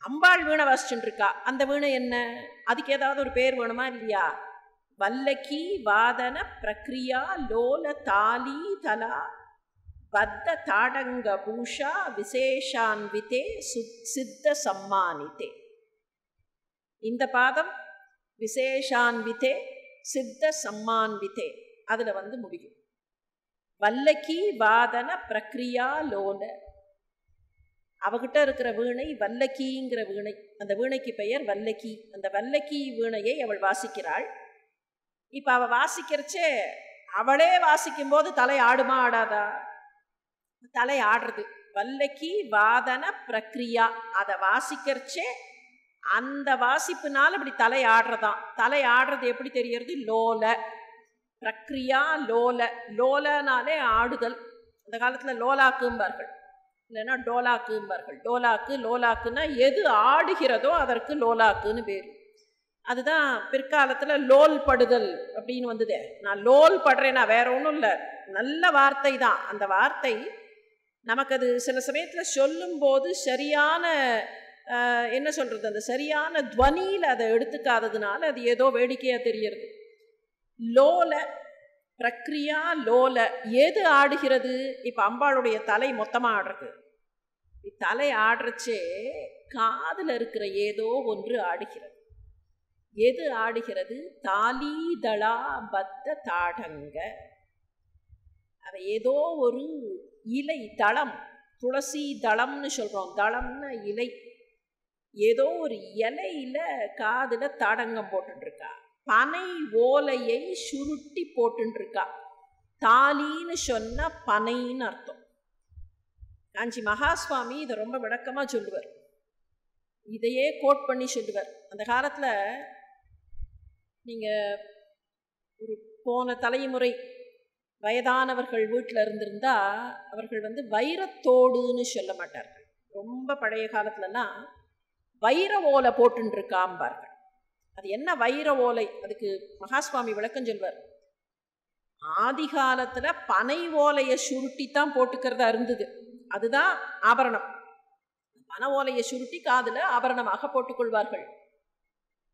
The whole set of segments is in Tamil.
அம்பாள் வீணை வாசிச்சுட்டு இருக்கா அந்த வீணை என்ன? அதுக்கு ஏதாவது ஒரு பேர் வேணுமா இல்லையா? வல்லக்கி வாதன பிரக்ரியா லோல தாலி தலா பத்த தாடங்க பூஷா விசேஷான்விதே சு- சித்த சம்மானிதே. இந்த பாதம் விசேஷான்விதே சித்த சம்மான்விதே. அதில் வந்து முடியும். வல்லக்கி வாதன பிரக்ரியா லோல அவகிட்ட இருக்கிற வீணை வல்லக்கிங்கிற வீணை. அந்த வீணைக்கு பெயர் வல்லக்கி. அந்த வல்லக்கி வீணையை அவள் வாசிக்கிறாள். இப்போ அவள் வாசிக்கிறச்சே அவளே வாசிக்கும் போது தலை ஆடுமா ஆடாதா? தலை ஆடுறது. வல்லக்கி வாதன பிரக்ரியா. அதை வாசிக்கிறச்சே அந்த வாசிப்புனால இப்படி தலை ஆடுறதான் தலை ஆடுறது எப்படி தெரியறது லோல. பிரக்ரியா லோல. லோலனாலே ஆடுதல். அந்த காலத்தில் லோலாக்கும்பார்கள். இல்லைன்னா டோலாக்கும்பார்கள். டோலாக்கு லோலாக்குன்னா எது ஆடுகிறதோ அதற்கு லோலாக்குன்னு பேர். அதுதான் பிற்காலத்தில் லோல் படுதல் அப்படின்னு வந்ததே. நான் லோல் படுறேன்னா வேற ஒன்றும் இல்லை. நல்ல வார்த்தை தான். அந்த வார்த்தை நமக்கு அது சில சமயத்தில் சொல்லும்போது சரியான என்ன சொல்கிறது அந்த சரியான துவனியில் அதை எடுத்துக்காததுனால அது ஏதோ வேடிக்கையாக தெரியறது. லோல பிரக்ரியா லோல எது ஆடுகிறது? இப்போ அம்பாளுடைய தலை மொத்தமாக ஆடுறது. தலை ஆடுறச்சே காதில் இருக்கிற ஏதோ ஒன்று ஆடுகிறது. எது ஆடுகிறது? தாலீதளா பத்த தாடங்க. அவ ஏதோ ஒரு இலை தளம் துளசி தளம்னு சொல்கிறோம் தளம்னா இலை. ஏதோ ஒரு இலையில காதில் தாடங்கம் போட்டுட்ருக்கா பனை ஓலையை சுருட்டி போட்டுருக்கா தாலின்னு சொன்னால் பனைன்னு அர்த்தம். காஞ்சி மகாஸ்வாமி இதை ரொம்ப விளக்கமாக சொல்லுவார். இதையே கோட் பண்ணி சொல்லுவார். அந்த காலத்தில் நீங்கள் ஒரு போன தலைமுறை வயதானவர்கள் வீட்டில் இருந்திருந்தால் அவர்கள் வந்து வைரத்தோடுன்னு சொல்ல மாட்டார்கள். ரொம்ப பழைய காலத்துலலாம் வைர ஓலை போட்டுருக்காம்பார்கள் அது என்ன வைர ஓலை? அதுக்கு மகாஸ்வாமி விளக்கம் சொல்வார். ஆதி காலத்தில் பனை ஓலையை சுருட்டி தான் போட்டுக்கிறதா இருந்தது அதுதான் ஆபரணம். பனை ஓலையை சுருட்டி காதில் ஆபரணமாக போட்டுக்கொள்வார்கள்.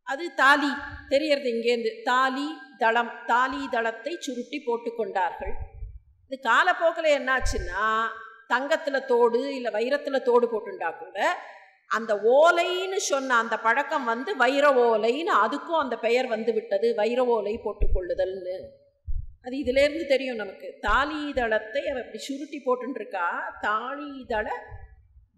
அது தாலி தெரியறது இங்கேருந்து தாலி தளம் தாலி தளத்தை சுருட்டி போட்டுக்கொண்டார்கள். இது காலப்போக்கில் என்னாச்சுன்னா தங்கத்தில் தோடு இல்லை வைரத்தில் தோடு போட்டுண்டா கூட அந்த ஓலைன்னு சொன்ன அந்த பழக்கம் வந்து வைர ஓலைன்னு அதுக்கும் அந்த பெயர் வந்து விட்டது வைர ஓலை போட்டுக்கொள்ளுதல்னு. அது இதிலேருந்து தெரியும் நமக்கு. தாலிதளத்தை அவ இப்படி சுருட்டி போட்டுருக்கா தாலிதள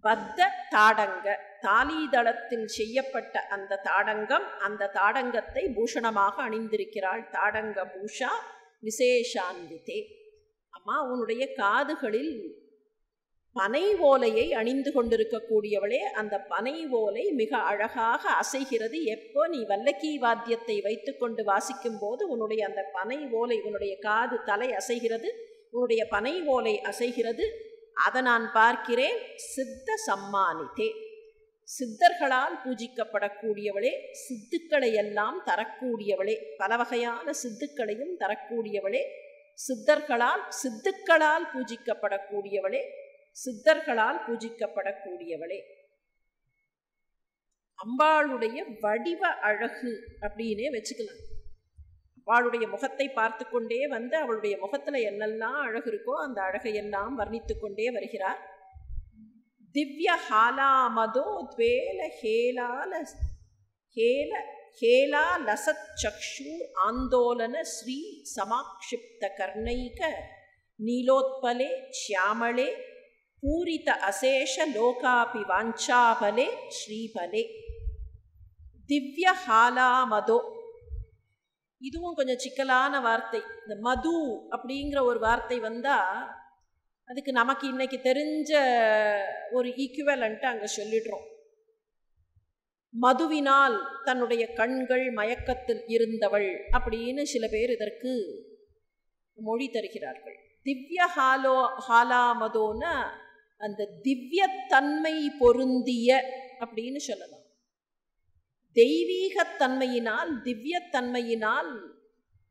பத்த தாடங்க. தாலிதளத்தில் செய்யப்பட்ட அந்த தாடங்கம் அந்த தாடங்கத்தை பூஷணமாக அணிந்திருக்கிறாள். தாடங்க பூஷா விசேஷான்விதே அம்மா உன்னுடைய காதுகளில் பனை ஓலையை அணிந்து கொண்டிருக்கக்கூடியவளே அந்த பனை ஓலை மிக அழகாக அசைகிறது. எப்போ நீ வல்லக்கி வாத்தியத்தை வைத்துக்கொண்டு வாசிக்கும் போது உன்னுடைய அந்த பனை ஓலை உன்னுடைய காது தலை அசைகிறது. உன்னுடைய பனை ஓலை அசைகிறது. அதை நான் பார்க்கிறேன். சித்த சம்மானித்தே சித்தர்களால் பூஜிக்கப்படக்கூடியவளே சித்துக்களை எல்லாம் தரக்கூடியவளே பல வகையான சித்துக்களையும் தரக்கூடியவளே சித்தர்களால் சித்துக்களால் பூஜிக்கப்படக்கூடியவளே சித்தர்களால் பூஜிக்கப்படக்கூடியவளே. அம்பாளுடைய வடிவ அழகு அப்படின்னே வச்சுக்கலாம். அம்பாளுடைய முகத்தை பார்த்து கொண்டே வந்து அவளுடைய முகத்தில் என்னெல்லாம் அழகு இருக்கோ அந்த அழகையெல்லாம் வர்ணித்து கொண்டே வருகிறார். திவ்ய ஹாலாமதோ துவேல ஹேலால ஹேல ஹேலா லசத் சக்ஷூர் ஆந்தோலன ஸ்ரீ சமாக்ஷிப்த கர்ணைக நீலோத்பலே ஷியாமளே பூரித அசேஷ லோகாபி வாஞ்சாபலே ஸ்ரீபலே திவ்ய ஹாலாமதோ. இதுவும் கொஞ்சம் சிக்கலான வார்த்தை. இந்த மது அப்படிங்கிற ஒரு வார்த்தை வந்தால் அதுக்கு நமக்கு இன்னைக்கு தெரிஞ்ச ஒரு ஈக்குவலன்ட்டு அங்கே சொல்லிடுறோம். மதுவினால் தன்னுடைய கண்கள் மயக்கத்தில் இருந்தவள் அப்படின்னு சில பேர் இதற்கு மொழி தருகிறார்கள். திவ்ய ஹாலோ ஹாலாமதோன்னா அந்த திவ்யத்தன்மை பொருந்திய அப்படின்னு சொல்லலாம். தெய்வீகத்தன்மையினால் திவ்யத்தன்மையினால்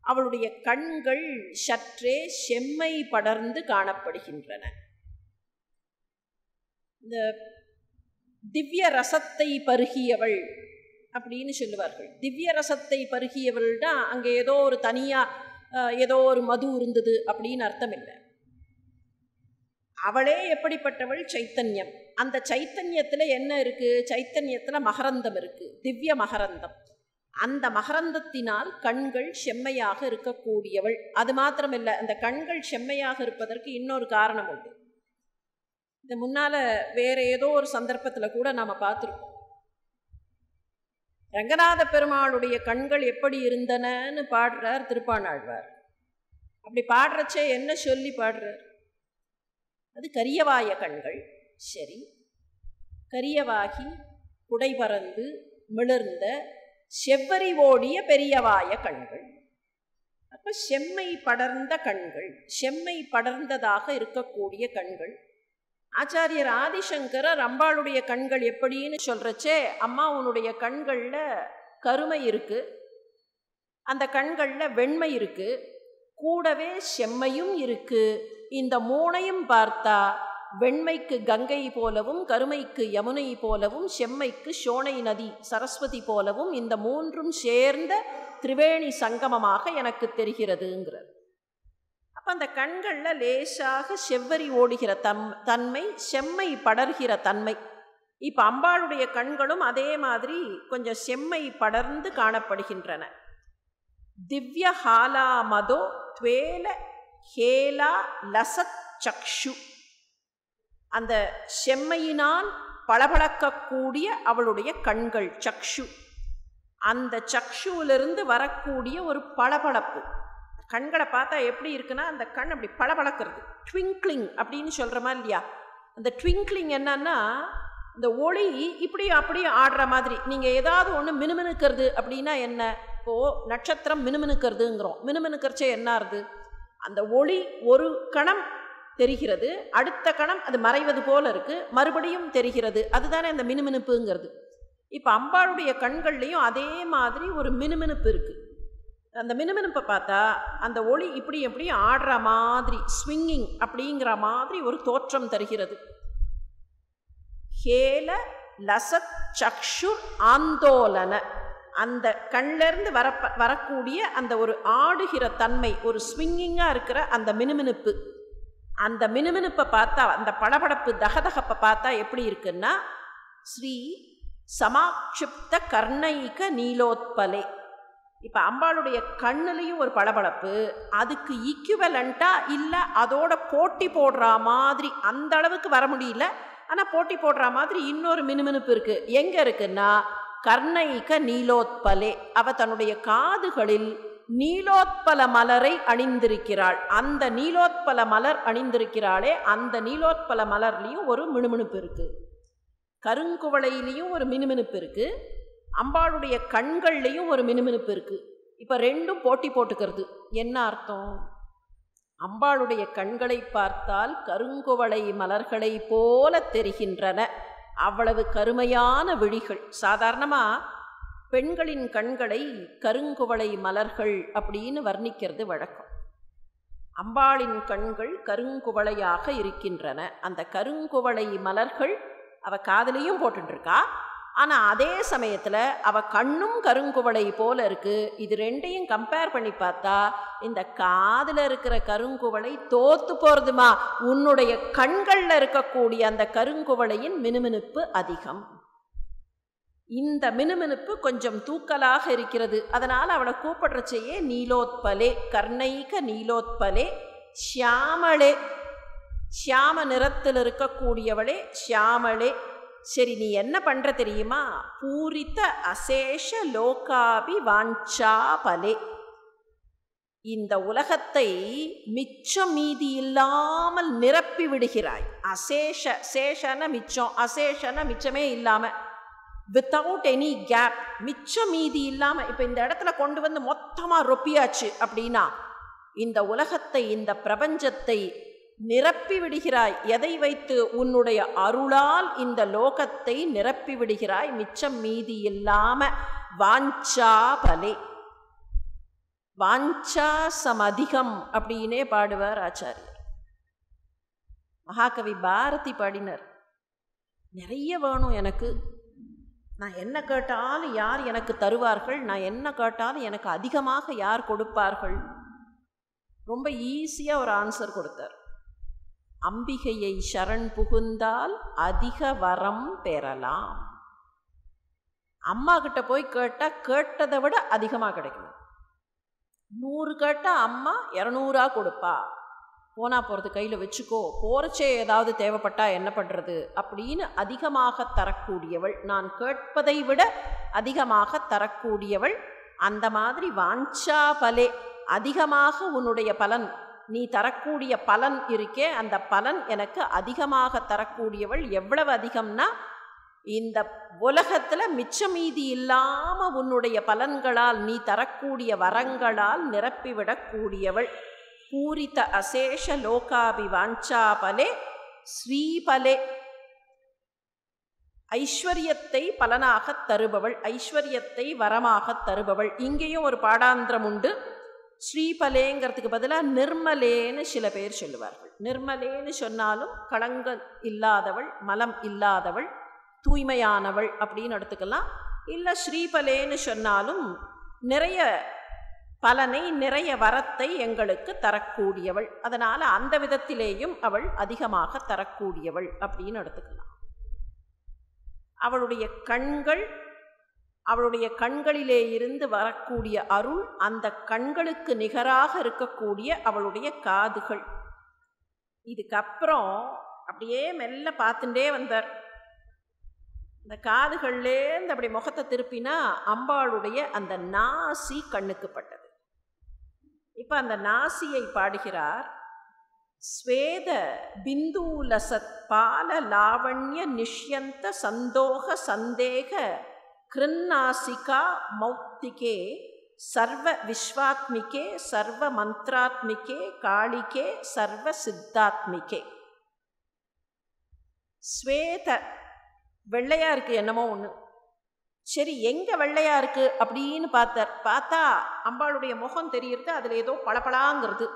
அவளுடைய கண்கள் சற்றே செம்மை படர்ந்து காணப்படுகின்றன. இந்த திவ்ய ரசத்தை பருகியவள் அப்படின்னு சொல்லுவார்கள். திவ்ய ரசத்தை பருகியவள்னா அங்கே ஏதோ ஒரு தனியாக ஏதோ ஒரு மது இருந்தது அப்படின்னு அர்த்தம் இல்லை. அவளே எப்படிப்பட்டவள்? சைத்தன்யம். அந்த சைத்தன்யத்தில் என்ன இருக்குது சைத்தன்யத்தில் மகரந்தம் இருக்குது திவ்ய மகரந்தம். அந்த மகரந்தத்தினால் கண்கள் செம்மையாக இருக்கக்கூடியவள். அது மாத்திரமில்லை அந்த கண்கள் செம்மையாக இருப்பதற்கு இன்னொரு காரணம் உண்டு. இந்த முன்னால் வேறு ஏதோ ஒரு சந்தர்ப்பத்தில் கூட நாம் பார்த்துருக்கோம் ரங்கநாத பெருமாளுடைய கண்கள் எப்படி இருந்தனன்னு பாடுறார் திருப்பாணாழ்வார் அப்படி பாடுறச்சே என்ன சொல்லி பாடுறார்? அது கரியவாய கண்கள். சரி. கரியவாகி குடைபறந்து மிளர்ந்த செவ்வரி ஓடிய பெரியவாய கண்கள். அப்போ செம்மை படர்ந்த கண்கள் செம்மை படர்ந்ததாக இருக்கக்கூடிய கண்கள். ஆச்சாரியர் ஆதிசங்கரர் அம்பாளுடைய கண்கள் எப்படின்னு சொல்கிறச்சே அம்மா உன்னுடைய கண்களில் கருமை இருக்குது அந்த கண்களில் வெண்மை இருக்குது கூடவே செம்மையும் இருக்குது இந்த மூணையும் பார்த்தா வெண்மைக்கு கங்கை போலவும் கருமைக்கு யமுனை போலவும் செம்மைக்கு சோனை நதி சரஸ்வதி போலவும் இந்த மூன்றும் சேர்ந்த திரிவேணி சங்கமமாக எனக்கு தெரிகிறதுங்கிறது. அப்போ அந்த கண்களில் லேசாக செவ்வரி ஓடுகிற தம் தன்மை செம்மை படர்கிற தன்மை. இப்போ அம்பாளுடைய கண்களும் அதே மாதிரி கொஞ்சம் செம்மை படர்ந்து காணப்படுகின்றன. திவ்ய ஹாலா மதோ துவேல ஹேலா லசத் சக்ஷு. அந்த செம்மையினால் பளபளக்கக்கூடிய அவளுடைய கண்கள் சக்ஷு. அந்த சக்ஷுவிலிருந்து வரக்கூடிய ஒரு பளபளப்பு. கண்களை பார்த்தா எப்படி இருக்குன்னா அந்த கண் அப்படி பளபளக்கிறது. ட்விங்க்லிங் அப்படின்னு சொல்கிற மாதிரி இல்லையா? அந்த ட்விங்க்லிங் என்னன்னா இந்த ஒளி இப்படி அப்படியே ஆடுற மாதிரி. நீங்கள் ஏதாவது ஒன்று மினுமினுக்கிறது அப்படின்னா என்ன? இப்போது நட்சத்திரம் மினுமினுக்கிறதுங்கிறோம். மினுமினுக்கிறச்சே என்ன ஆறுது? அந்த ஒளி ஒரு கணம் தெரிகிறது அடுத்த கணம் அது மறைவது போல இருக்குது மறுபடியும் தெரிகிறது. அதுதானே அந்த மினுமினுப்புங்கிறது. இப்போ அம்பாளுடைய கண்கள்லேயும் அதே மாதிரி ஒரு மினுமினுப்பு இருக்குது அந்த மினுமினுப்பை பார்த்தா அந்த ஒளி இப்படி எப்படி ஆடுற மாதிரி ஸ்விங்கிங் அப்படிங்கிற மாதிரி ஒரு தோற்றம் தருகிறது. ஹேல லசத் சக்ஷுர் ஆந்தோலன. அந்த கண்ணிலேருந்து வர வரக்கூடிய அந்த ஒரு ஆடுகிற தன்மை ஒரு ஸ்விங்கிங்காக இருக்கிற அந்த மினுமினுப்பு. அந்த மினுமினுப்பை பார்த்தா அந்த படபடப்பு தகதகப்பை பார்த்தா எப்படி இருக்குன்னா ஸ்ரீ சமாக்ஷிப்த கர்ணைக நீலோத்பலே. இப்போ அம்பாளுடைய கண்ணுலேயும் ஒரு பளபளப்பு அதுக்கு ஈக்குவலண்ட்டாக இல்லை அதோட போட்டி போடுற மாதிரி அந்த அளவுக்கு வர முடியல. ஆனால் போட்டி போடுற மாதிரி இன்னொரு மினுமினுப்பு இருக்குது எங்கே இருக்குன்னா கர்ணைக நீலோத்பலே. அவ தன்னுடைய காதுகளில் நீலோத்பல மலரை அணிந்திருக்கிறாள். அந்த நீலோத்பல மலர் அணிந்திருக்கிறாளே அந்த நீலோத்பல மலர்லேயும் ஒரு மினுமினுப்பு இருக்குது கருங்குவளையிலையும் ஒரு மினுமினுப்பு இருக்குது அம்பாளுடைய கண்கள்லேயும் ஒரு மினுமினுப்பு இருக்குது இப்போ ரெண்டும் போட்டி போட்டுக்கிறது. என்ன அர்த்தம்? அம்பாளுடைய கண்களை பார்த்தால் கருங்குவளை மலர்களை போல தெரிகின்றன. அவ்வளவு கருமையான விழிகள். சாதாரணமாக பெண்களின் கண்களை கருங்குவளை மலர்கள் அப்படின்னு வர்ணிக்கிறது வழக்கம். அம்பாளின் கண்கள் கருங்குவளையாக இருக்கின்றன. அந்த கருங்குவளை மலர்கள் அவ காதலையும் போட்டுருக்கா ஆனால் அதே சமயத்தில் அவள் கண்ணும் கருங்குவளை போல இருக்குது இது ரெண்டையும் கம்பேர் பண்ணி பார்த்தா இந்த காதில் இருக்கிற கருங்குவளை தோத்து போகிறதுமா உன்னுடைய கண்களில் இருக்கக்கூடிய அந்த கருங்குவளையின் மினுமினுப்பு அதிகம். இந்த மினுமினுப்பு கொஞ்சம் தூக்கலாக இருக்கிறது. அதனால் அவளை கூப்பிடுறச்சையே நீலோத்பலே கர்ணைக நீலோத்பலே ஷியாமளே. ஷியாம நிறத்தில் இருக்கக்கூடியவளே ஷியாமளே. சரி நீ என்ன பண்ணுற தெரியுமா? பூரித்த அசேஷ லோகாபி வாஞ்சா பலே. இந்த உலகத்தை மிச்சம் மீதி இல்லாமல் நிரப்பி விடுகிறாய். அசேஷ சேஷன மிச்சம் அசேஷன மிச்சமே இல்லாமல் வித்தவுட் எனி கேப் மிச்சம் மீதி இல்லாமல் இப்போ இந்த இடத்துல கொண்டு வந்து மொத்தமாக ரொப்பியாச்சு அப்படின்னா இந்த உலகத்தை இந்த பிரபஞ்சத்தை நிரப்பி விடுகிறாய் எதை வைத்து? உன்னுடைய அருளால் இந்த லோகத்தை நிரப்பி விடுகிறாய் மிச்சம் மீதி இல்லாம வாஞ்சா பலே. வாஞ்சா சமதிகம் அப்படின்னே பாடுவார் ஆச்சாரியர். மகாகவி பாரதி பாடினர். நிறைய வேணும் எனக்கு. நான் என்ன கேட்டாலும் யார் எனக்கு தருவார்கள்? நான் என்ன கேட்டாலும் எனக்கு அதிகமாக யார் கொடுப்பார்கள்? ரொம்ப ஈஸியாக ஒரு ஆன்சர் கொடுத்தார். அம்பிகையை சரண் புகுந்தால் அதிக வரம் பெறலாம். அம்மா கிட்ட போய் கேட்டால் கேட்டதை விட அதிகமாக கிடைக்கும் நூறு கேட்டால் அம்மா இரநூறா கொடுப்பா. போனால் போகிறது கையில் வச்சுக்கோ. போறச்சே ஏதாவது தேவைப்பட்டா என்ன பண்ணுறது அப்படின்னு அதிகமாக தரக்கூடியவள். நான் கேட்பதை விட அதிகமாக தரக்கூடியவள் அந்த மாதிரி வாஞ்சா பலே. அதிகமாக உன்னுடைய பலன் நீ தரக்கூடிய பலன் இருக்கே அந்த பலன் எனக்கு அதிகமாக தரக்கூடியவள் எவ்வளவு அதிகம்னா இந்த உலகத்தில் மிச்ச மீதி இல்லாமல் உன்னுடைய பலன்களால் நீ தரக்கூடிய வரங்களால் நிரப்பிவிடக்கூடியவள். பூரித அசேஷ லோகாபி வாஞ்சாபலே ஸ்ரீபலே. ஐஸ்வர்யத்தை பலனாக தருபவள் ஐஸ்வர்யத்தை வரமாக தருபவள். இங்கேயும் ஒரு பாடாந்திரம் உண்டு. ஸ்ரீபலேங்கிறதுக்கு பதிலாக நிர்மலேன்னு சில பேர் சொல்லுவார்கள். நிர்மலேன்னு சொன்னாலும் களங்கள் இல்லாதவள் மலம் இல்லாதவள் தூய்மையானவள் அப்படின்னு எடுத்துக்கலாம். இல்லை ஸ்ரீபலேன்னு சொன்னாலும் நிறைய பலனை நிறைய வரத்தை எங்களுக்கு தரக்கூடியவள். அதனால் அந்த விதத்திலேயும் அவள் அதிகமாக தரக்கூடியவள் அப்படின்னு எடுத்துக்கலாம். அவளுடைய கண்கள் அவளுடைய கண்களிலே இருந்து வரக்கூடிய அருள் அந்த கண்களுக்கு நிகராக இருக்கக்கூடிய அவளுடைய காதுகள். இதுக்கப்புறம் அப்படியே மெல்ல பார்த்துட்டே வந்தார். இந்த காதுகள்லேருந்து அப்படி முகத்தை திருப்பினா அம்பாளுடைய அந்த நாசி கண்ணுக்கு பட்டது. இப்போ அந்த நாசியை பாடுகிறார். ஸ்வேத பிந்தூலசத் பால லாவண்ய நிஷ்யந்த சந்தோக சந்தேக கிருன்னாசிகா மௌக்திகே சர்வ விஸ்வாத்மிகே சர்வ மந்த்ராத்மிகே காளிகே சர்வ சித்தாத்மிகே ஸ்வேத வெள்ளையாக இருக்குது என்னமோ ஒன்று சரி எங்கே வெள்ளையாக இருக்குது அப்படின்னு பார்த்தார். பார்த்தா அம்பாளுடைய முகம் தெரியுறது அதில் ஏதோ பளபளாங்கிறது.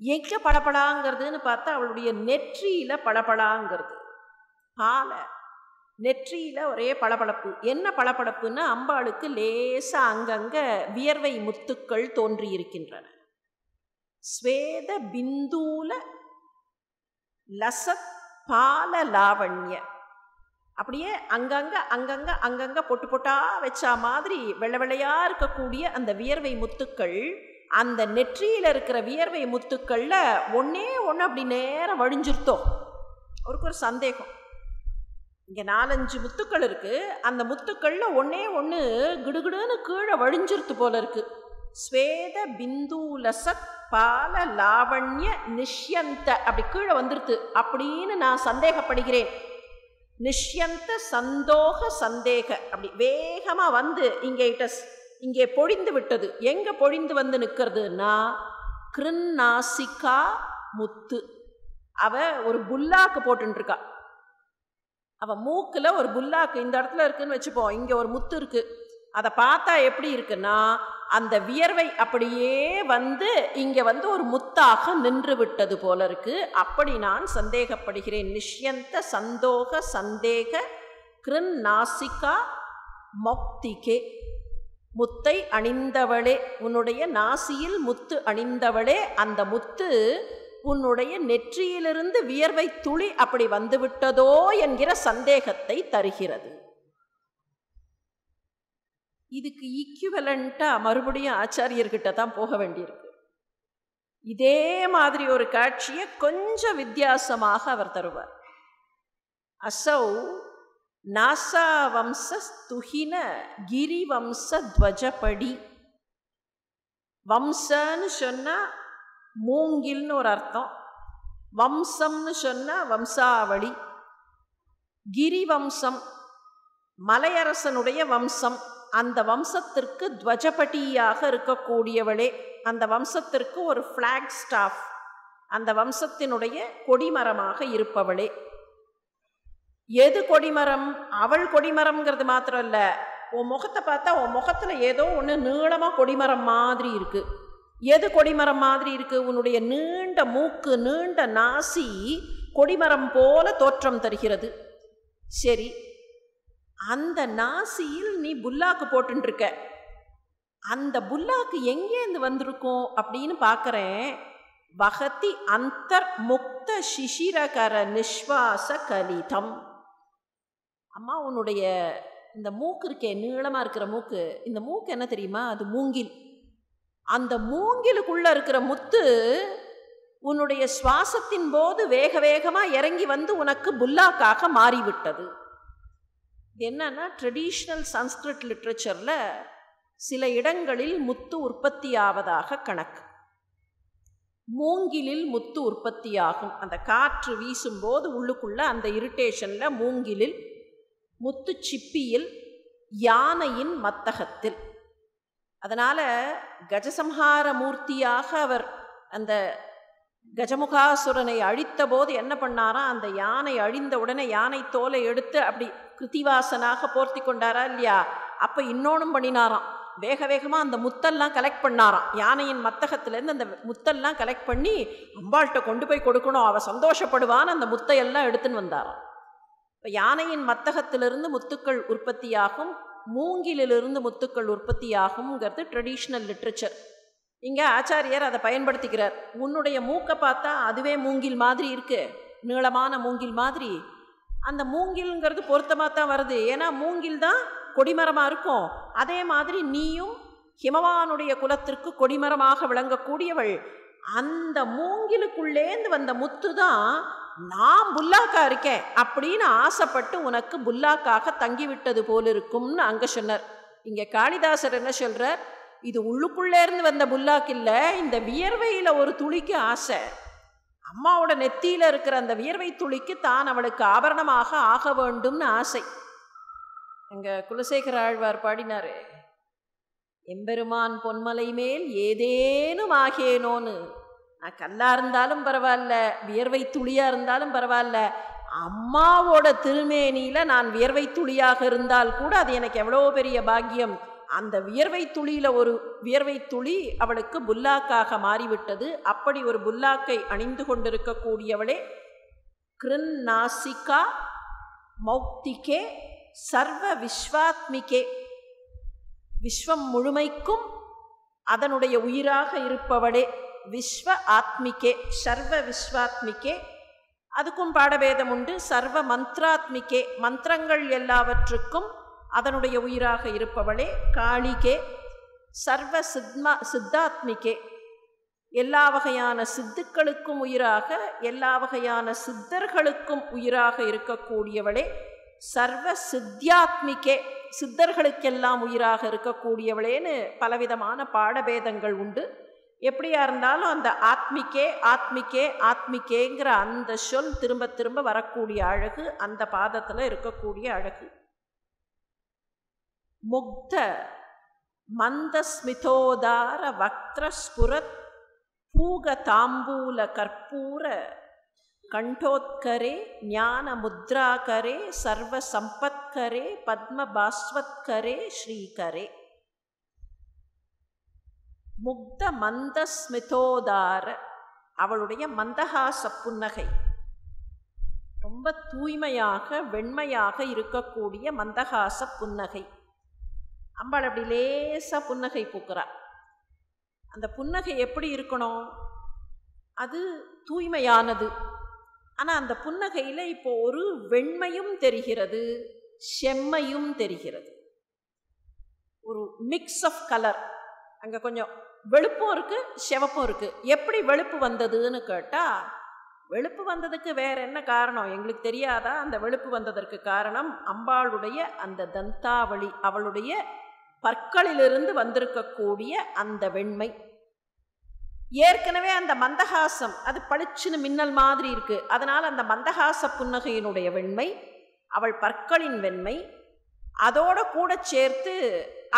எங்கே பளபளாங்கிறதுன்னு பார்த்தா அவளுடைய நெற்றியில் பளபளாங்கிறது. ஆலை நெற்றியில் ஒரே பளபளப்பு. என்ன பளபளப்புன்னா அம்பாளுக்கு லேசாக அங்கங்கே வியர்வை முத்துக்கள் தோன்றியிருக்கின்றன. ஸ்வேத பிந்தூல லசத் பால லாவண்ய. அப்படியே அங்கங்கே அங்கங்கே அங்கங்கே பொட்டு பொட்டா வச்சா மாதிரி வெள்ளை வெள்ளையாக இருக்கக்கூடிய அந்த வியர்வை முத்துக்கள் அந்த நெற்றியில் இருக்கிற வியர்வை முத்துக்களில் ஒன்றே ஒன்று அப்படி நேரம் வழிஞ்சிருத்தோ அவருக்கு ஒரு சந்தேகம். இங்கே நாலஞ்சு முத்துக்கள் இருக்குது அந்த முத்துக்களில் ஒன்றே ஒன்று கிடுகிடுன்னு கீழே வழிஞ்சிருத்து போல இருக்குது ஸ்வேத பிந்தூலசத் பால லாவண்ய நிஷ்யந்த அப்படி கீழே வந்துருது. அப்படின்னு நான் சந்தேகப்படுகிறேன். நிஷ்யந்த சந்தோக சந்தேக அப்படி வேகமாக வந்து இங்கே இட்டஸ் இங்கே பொழிந்து விட்டது. எங்கே பொழிந்து வந்து நிற்கிறதுனா கிருநாசிகா முத்து. அவ ஒரு புல்லாக்கு போட்டுருக்கா அப்போ மூக்கில் ஒரு புல்லாக்கு இந்த இடத்துல இருக்குன்னு வச்சுப்போம் இங்கே ஒரு முத்து இருக்கு. அதை பார்த்தா எப்படி இருக்குன்னா அந்த வியர்வை அப்படியே வந்து இங்கே வந்து ஒரு முத்தாக நின்று விட்டது போல இருக்கு. அப்படி நான் சந்தேகப்படுகிறேன். நிஷ்யந்த சந்தோக சந்தேக கிருன் நாசிகா மொக்திகே. முத்தை அணிந்தவளே உன்னுடைய நாசியில் முத்து அணிந்தவளே அந்த முத்து உன்னுடைய நெற்றியிலிருந்து வியர்வை துளி அப்படி வந்துவிட்டதோ என்கிற சந்தேகத்தை தருகிறது. இதுக்கு ஈக்குவலண்டா மறுபடியும் ஆச்சாரியர்கிட்ட தான் போக வேண்டியிருக்கு. இதே மாதிரி ஒரு காட்சியை கொஞ்சம் வித்தியாசமாக அவர் தருவார். அசௌ நாசா வம்ச துஹின கிரி வம்ச துவஜபடி. வம்சன்னு சொன்னால் மூங்கில்னு ஒரு அர்த்தம். வம்சம்னு சொன்னால் வம்சாவளி. கிரி வம்சம் மலையரசனுடைய வம்சம். அந்த வம்சத்திற்கு துவஜபட்டியாக இருக்கக்கூடியவளே. அந்த வம்சத்திற்கு ஒரு ஃப்ளாக் ஸ்டாஃப் அந்த வம்சத்தினுடைய கொடிமரமாக இருப்பவளே. எது கொடிமரம்? அவள் கொடிமரம்ங்கிறது மாத்திரம் இல்லை. உன் முகத்தை பார்த்தா உன் முகத்தில் ஏதோ ஒன்று நீளமாக கொடிமரம் மாதிரி இருக்குது எது கொடிமரம் மாதிரி இருக்கு? உன்னுடைய நீண்ட மூக்கு நீண்ட நாசி கொடிமரம் போல தோற்றம் தருகிறது. சரி அந்த நாசியில் நீ புல்லாக்கு போட்டுருக்க அந்த புல்லாக்கு எங்கேருந்து வந்திருக்கும் அப்படின்னு பார்க்குறேன் வகதி அந்தர் முக்த சிசிரகர நிஸ்வாச கலிதம். அம்மா உன்னுடைய இந்த மூக்கு இருக்கே நீளமாக இருக்கிற மூக்கு. இந்த மூக்கு என்ன தெரியுமா? அது மூங்கில். அந்த மூங்கிலுக்குள்ளே இருக்கிற முத்து உன்னுடைய சுவாசத்தின் போது வேக வேகமாக இறங்கி வந்து உனக்கு புல்லாக்காக மாறிவிட்டது. என்னன்னா ட்ரெடிஷ்னல் சன்ஸ்கிரிட் லிட்ரேச்சரில் சில இடங்களில் முத்து உற்பத்தியாவதாக கணக்கு. மூங்கிலில் முத்து உற்பத்தியாகும் அந்த காற்று வீசும்போது உள்ளுக்குள்ளே அந்த இரிட்டேஷனில் மூங்கிலில் முத்து சிப்பியில் யானையின் மத்தகத்தில். அதனால் கஜசம்ஹார மூர்த்தியாக அவர் அந்த கஜமுகாசுரனை அழித்த போது என்ன பண்ணாரா அந்த யானை அழிந்த உடனே யானை தோலை எடுத்து அப்படி கிருத்திவாசனாக போர்த்தி கொண்டாரா இல்லையா? அப்போ இன்னொன்றும் பண்ணினாராம். வேக வேகமாக அந்த முத்தெல்லாம் கலெக்ட் பண்ணாராம். யானையின் மத்தகத்துலேருந்து அந்த முத்தெல்லாம் கலெக்ட் பண்ணி அம்பாள்கிட்ட கொண்டு போய் கொடுக்கணும் அவள் சந்தோஷப்படுவான்னு அந்த முத்தையெல்லாம் எடுத்துன்னு வந்தாராம். இப்போ யானையின் மத்தகத்திலிருந்து முத்துக்கள் உற்பத்தியாகும். மூங்கிலிலிருந்து முத்துக்கள் உற்பத்தியாகுங்கிறது ட்ரெடிஷ்னல் லிட்ரேச்சர் இங்கே ஆச்சாரியர் அதை பயன்படுத்திக்கிறார். உன்னுடைய மூக்கை பார்த்தா அதுவே மூங்கில் மாதிரி இருக்குது நீளமான மூங்கில் மாதிரி. அந்த மூங்கில்ங்கிறது பொருத்தமாக தான் வருது. ஏன்னா மூங்கில் தான் கொடிமரமாக இருக்கும். அதே மாதிரி நீயும் ஹிமவானுடைய குலத்திற்கு கொடிமரமாக விளங்கக்கூடியவள். அந்த மூங்கிலுக்குள்ளேந்து வந்த முத்து தான் நான் புல்லாக்கா இருக்கேன் அப்படின்னு ஆசைப்பட்டு உனக்கு புல்லாக்காக தங்கிவிட்டது போலிருக்கும்னு அங்கே சொன்னார். இங்கே காளிதாசர் என்ன சொல்கிறார் இது உள்ளுக்குள்ளே இருந்து வந்த புல்லாக்கு இல்லை இந்த வியர்வையில் ஒரு துளிக்கு ஆசை. அம்மாவோட நெத்தியில் இருக்கிற அந்த வியர்வை துளிக்கு தான் அவளுக்கு ஆபரணமாக ஆக வேண்டும்னு ஆசை. அங்கே குலசேகர ஆழ்வார் பாடினார் எம்பெருமான் பொன்மலை மேல் ஏதேனும் ஆகேனோன்னு நான் கல்லா இருந்தாலும் பரவாயில்ல வியர்வை துளியாக இருந்தாலும் பரவாயில்ல. அம்மாவோட திருமேனியில் நான் வியர்வை துளியாக இருந்தால் கூட அது எனக்கு எவ்வளோ பெரிய பாக்கியம். அந்த வியர்வை துளியில் ஒரு வியர்வை துளி அவளுக்கு புல்லாக்காக மாறிவிட்டது. அப்படி ஒரு புல்லாக்கை அணிந்து கொண்டிருக்கக்கூடியவளே கிருன் நாசிகா மௌக்திகே சர்வ விஸ்வாத்மிகே. விஸ்வம் முழுமைக்கும் அதனுடைய உயிராக இருப்பவளே. விஸ்வ ஆத்மிகே சர்வ விஸ்வாத்மிகே. அதுக்கும் பாடபேதம் உண்டு. சர்வ மந்த்ராத்மிகே மந்திரங்கள் எல்லாவற்றுக்கும் அதனுடைய உயிராக இருப்பவளே காளிகே. சர்வ சித்மா சித்தாத்மிகே. எல்லா வகையான சித்துக்களுக்கும் உயிராக எல்லா வகையான சித்தர்களுக்கும் உயிராக இருக்கக்கூடியவளே சர்வ சித்தியாத்மிகே. சித்தர்களுக்கெல்லாம் உயிராக இருக்கக்கூடியவளேன்னு பலவிதமான பாடபேதங்கள் உண்டு. எப்படியா இருந்தாலும் அந்த ஆத்மிக்கே ஆத்மிக்கே ஆத்மிக்கேங்கிற அந்த சொல் திரும்ப திரும்ப வரக்கூடிய அழகு அந்த பாதத்தில் இருக்கக்கூடிய அழகு. முக்த மந்தஸ்மிதோதார வக்திரஸ்புரத் பூக தாம்பூல கற்பூர கண்டோத்கரே ஞான முத்ராகரே சர்வ சம்பத்கரே பத்ம பாஸ்வத்கரே ஸ்ரீகரே. முக்த மந்த ஸ்மிதோதார அவளுடைய மந்தகாச புன்னகை. ரொம்ப தூய்மையாக வெண்மையாக இருக்கக்கூடிய மந்தகாச புன்னகை. அம்பாள் அப்படி லேசாக புன்னகை பூக்கிறா. அந்த புன்னகை எப்படி இருக்கணும்? அது தூய்மையானது. ஆனால் அந்த புன்னகையில் இப்போ ஒரு வெண்மையும் தெரிகிறது செம்மையும் தெரிகிறது. ஒரு மிக்ஸ் ஆஃப் கலர் அங்கே கொஞ்சம் வெளுப்பும் இருக்குது சிவப்பும் இருக்குது எப்படி வெளுப்பு வந்ததுன்னு கேட்டால் வெளுப்பு வந்ததுக்கு வேற என்ன காரணம்? எங்களுக்கு தெரியாதா அந்த வெளுப்பு வந்ததற்கு காரணம்? அம்பாளுடைய அந்த தந்தாவளி அவளுடைய பற்களிலிருந்து வந்திருக்கக்கூடிய அந்த வெண்மை. ஏற்கனவே அந்த மந்தஹாசம் அது பளிச்சுன்னு மின்னல் மாதிரி இருக்குது அதனால் அந்த மந்தஹாச புன்னகையினுடைய வெண்மை அவள் பற்களின் வெண்மை அதோட கூட சேர்த்து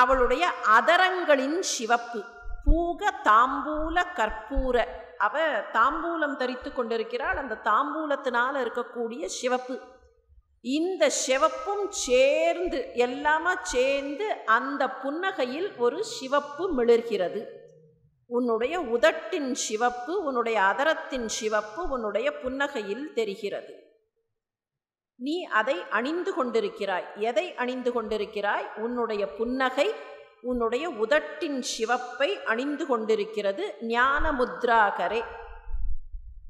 அவளுடைய அதரங்களின் சிவப்பு. பூக தாம்பூல கற்பூர. அவ தாம்பூலம் தரித்து கொண்டிருக்கிறாள். அந்த தாம்பூலத்தினால் இருக்கக்கூடிய சிவப்பு. இந்த சிவப்பும் சேர்ந்து எல்லாமா சேர்ந்து அந்த புன்னகையில் ஒரு சிவப்பு மிளர்கிறது. உன்னுடைய உதட்டின் சிவப்பு உன்னுடைய அதரத்தின் சிவப்பு உன்னுடைய புன்னகையில் தெரிகிறது. நீ அதை அணிந்து கொண்டிருக்கிறாய். எதை அணிந்து கொண்டிருக்கிறாய்? உன்னுடைய புன்னகை உன்னுடைய உதட்டின் சிவப்பை அணிந்து கொண்டிருக்கிறது ஞான முத்ராகரே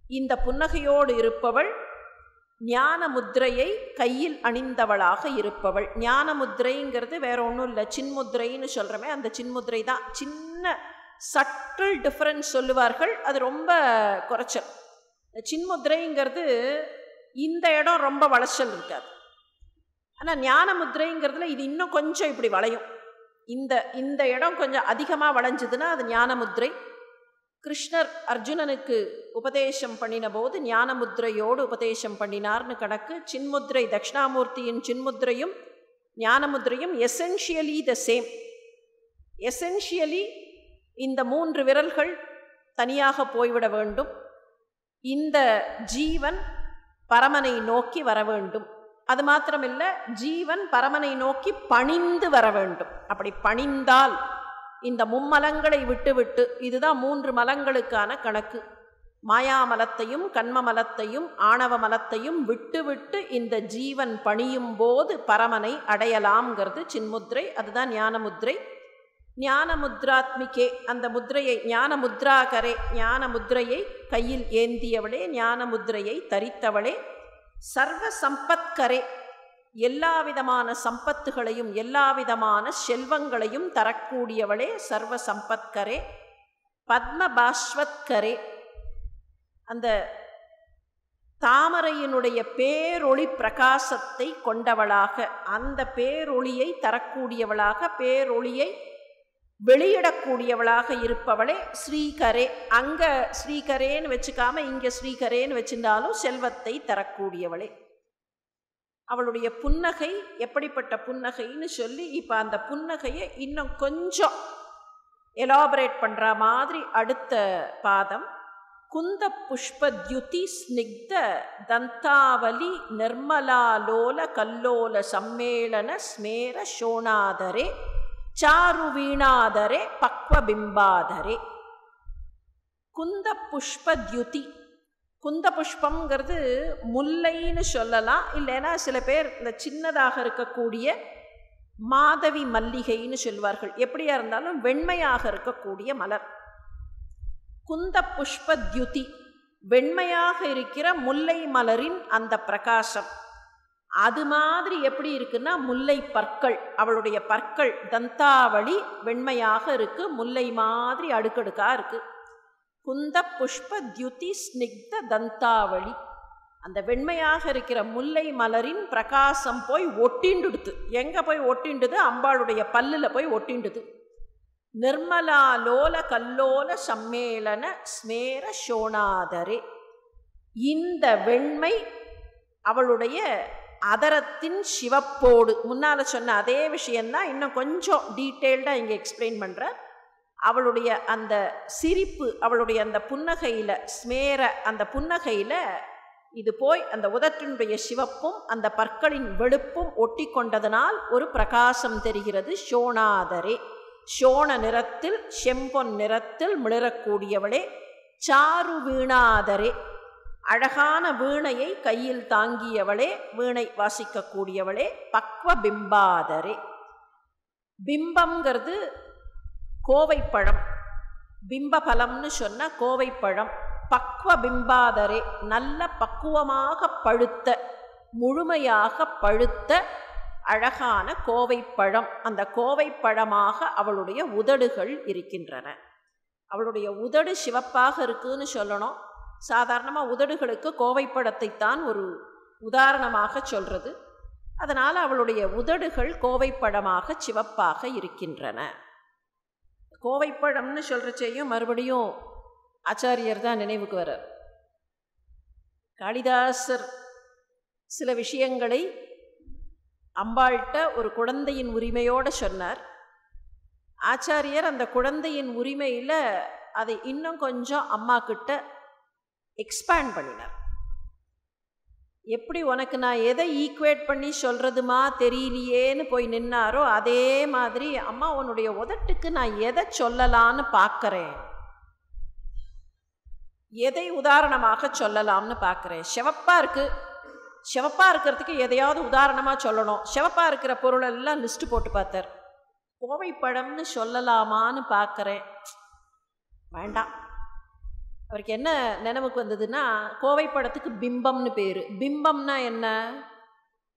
இந்த புன்னகையோடு இருப்பவள் ஞான முத்திரையை கையில் அணிந்தவளாக இருப்பவள். ஞான முத்திரைங்கிறது வேற ஒன்றும் இல்லை சின்முத்திரைன்னு சொல்கிறோமே அந்த சின்முத்திரை தான். சின்ன சட்டில் டிஃப்ரென்ஸ் சொல்லுவார்கள் அது ரொம்ப குறைச்சல். சின்முத்திரைங்கிறது இந்த இடம் ரொம்ப வளைச்சல் இருக்காது. ஆனால் ஞான முத்திரைங்கிறதுல இது இன்னும் கொஞ்சம் இப்படி வளையும். இந்த இந்த இடம் கொஞ்சம் அதிகமாக வளைஞ்சதுன்னா அது ஞானமுத்ரை. கிருஷ்ணர் அர்ஜுனனுக்கு உபதேசம் பண்ணின போது ஞானமுத்திரையோடு உபதேசம் பண்ணினார்னு கணக்கு. சின்முத்திரை தட்சிணாமூர்த்தியின் சின்முத்திரையும் ஞானமுத்ரையும் எசென்ஷியலி த சேம் எசென்ஷியலி இந்த மூன்று விரல்கள் தனியாக போய்விட வேண்டும். இந்த ஜீவன் பரமனை நோக்கி வர வேண்டும். அது மாத்திரமில்லை ஜீவன் பரமனை நோக்கி பணிந்து வர வேண்டும். அப்படி பணிந்தால் இந்த மும்மலங்களை விட்டுவிட்டு இதுதான் மூன்று மலங்களுக்கான கணக்கு. மாயாமலத்தையும் கண்மமலத்தையும் ஆணவ மலத்தையும் விட்டுவிட்டு இந்த ஜீவன் பணியும் போது பரமனை அடையலாம்ங்கிறது சின்முத்ரை அதுதான் ஞானமுத்ரை. ஞான முத்ராத்மிகே அந்த முத்ரையை ஞான முத்ராகரே ஞான முத்ரையை கையில் ஏந்தியவளே ஞான முத்ரையை தரித்தவளே சர்வ சம்பத்கரே. எல்லா விதமான சம்பத்துகளையும் எல்லா விதமான செல்வங்களையும் தரக்கூடியவளே சர்வ சம்பத்கரே. பத்மபாஸ்வத்கரே அந்த தாமரையினுடைய பேரொளி பிரகாசத்தை கொண்டவளாக அந்த பேரொளியை தரக்கூடியவளாக பேரொளியை வெளியிடக்கூடியவளாக இருப்பவளே ஸ்ரீகரே. அங்கே ஸ்ரீகரேன்னு வச்சுக்காம இங்கே ஸ்ரீகரேன்னு வச்சிருந்தாலும் செல்வத்தை தரக்கூடியவளே. அவளுடைய புன்னகை எப்படிப்பட்ட புன்னகைன்னு சொல்லி இப்போ அந்த புன்னகையை இன்னும் கொஞ்சம் எலாபரேட் பண்ணுற மாதிரி அடுத்த பாதம். குந்த புஷ்பத்யுதி ஸ்னிக்த தந்தாவலி நிர்மலாலோல கல்லோல சம்மேளன ஸ்மேர சோணாதரே சாரு வீணாதரே பக்வபிம்பாதரே குந்த புஷ்பத்யுதி குந்த புஷ்பங்கிறது முல்லைன்னு சொல்லலாம் இல்லைன்னா சில பேர் இந்த சின்னதாக இருக்கக்கூடிய மாதவி மல்லிகைன்னு சொல்வார்கள். எப்படியா இருந்தாலும் வெண்மையாக இருக்கக்கூடிய மலர். குந்த புஷ்பத்யுதி வெண்மையாக இருக்கிற முல்லை மலரின் அந்த பிரகாசம். அது மாதிரி எப்படி இருக்குன்னா முல்லை பற்கள் அவளுடைய பற்கள் தந்தாவளி வெண்மையாக இருக்கு முல்லை மாதிரி அடுக்கடுக்காக இருக்கு. குந்த புஷ்ப தியுதி ஸ்னிக்த தந்தாவளி. அந்த வெண்மையாக இருக்கிற முல்லை மலரின் பிரகாசம் போய் ஒட்டிண்டுடுது எங்கே போய் ஒட்டிண்டுது? அம்பாளுடைய பல்லில் போய் ஒட்டிண்டுது. நிர்மலா லோல கல்லோல சம்மேளன ஸ்மேர சோணாதரே இந்த வெண்மை அவளுடைய அதரத்தின் சிவப்போடு. முன்னால் சொன்ன அதே விஷயந்தான் இன்னும் கொஞ்சம் டீட்டெயில்டாக இங்கே எக்ஸ்பிளைன் பண்ணுற அவளுடைய அந்த சிரிப்பு அவளுடைய அந்த புன்னகையில் ஸ்மேர அந்த புன்னகையில் இது போய் அந்த உதட்டினுடைய சிவப்பும் அந்த பற்களின் வெளுப்பும் ஒட்டி கொண்டதனால் ஒரு பிரகாசம் தெரிகிறது. ஷோணாதரே. ஷோண நிறத்தில் செம்பொன் நிறத்தில் மிளரக்கூடியவளே. சாரு வீணாதரே அழகான வீணையை கையில் தாங்கியவளே வீணை வாசிக்கக்கூடியவளே பக்வ பிம்பாதரே பிம்பம்ங்கிறது கோவைப்பழம். பிம்பபலம்னு சொன்ன கோவைப்பழம். பக்வ பிம்பாதரே நல்ல பக்குவமாக பழுத்த முழுமையாக பழுத்த அழகான கோவைப்பழம். அந்த கோவைப்பழமாக அவளுடைய உதடுகள் இருக்கின்றன. அவளுடைய உதடு சிவப்பாக இருக்குன்னு சொல்லணும். சாதாரணமாக உதடுகளுக்கு கோவைப்படத்தைத்தான் ஒரு உதாரணமாக சொல்கிறது அதனால் அவளுடைய உதடுகள் கோவைப்படமாக சிவப்பாக இருக்கின்றன. கோவைப்பழம்னு சொல்கிறச்சையும் மறுபடியும் ஆச்சாரியர் தான் நினைவுக்கு வரார் காளிதாசர் சில விஷயங்களை அம்பாள்கிட்ட ஒரு குழந்தையின் உரிமையோடு சொன்னார். ஆச்சாரியர் அந்த குழந்தையின் உரிமையில் அதை இன்னும் கொஞ்சம் அம்மா கிட்ட எக்ஸ்பேண்ட் பண்ணினார். எப்படி உனக்கு நான் எதை ஈக்குவேட் பண்ணி சொல்கிறதுமா தெரியலையேன்னு போய் நின்னாரோ அதே மாதிரி அம்மா உன்னுடைய உதட்டுக்கு நான் எதை சொல்லலான்னு பார்க்குறேன். எதை உதாரணமாக சொல்லலாம்னு பார்க்குறேன். சிவப்பாக இருக்குது சிவப்பாக இருக்கிறதுக்கு எதையாவது உதாரணமாக சொல்லணும். சிவப்பாக இருக்கிற பொருளெல்லாம் லிஸ்ட்டு போட்டு பார்த்தார். கோவைப்பழம்னு சொல்லலாமான்னு பார்க்குறேன். வேண்டாம். அவருக்கு என்ன நினைவுக்கு வந்ததுன்னா கோவை படத்துக்கு பிம்பம்னு பேர். பிம்பம்னா என்ன?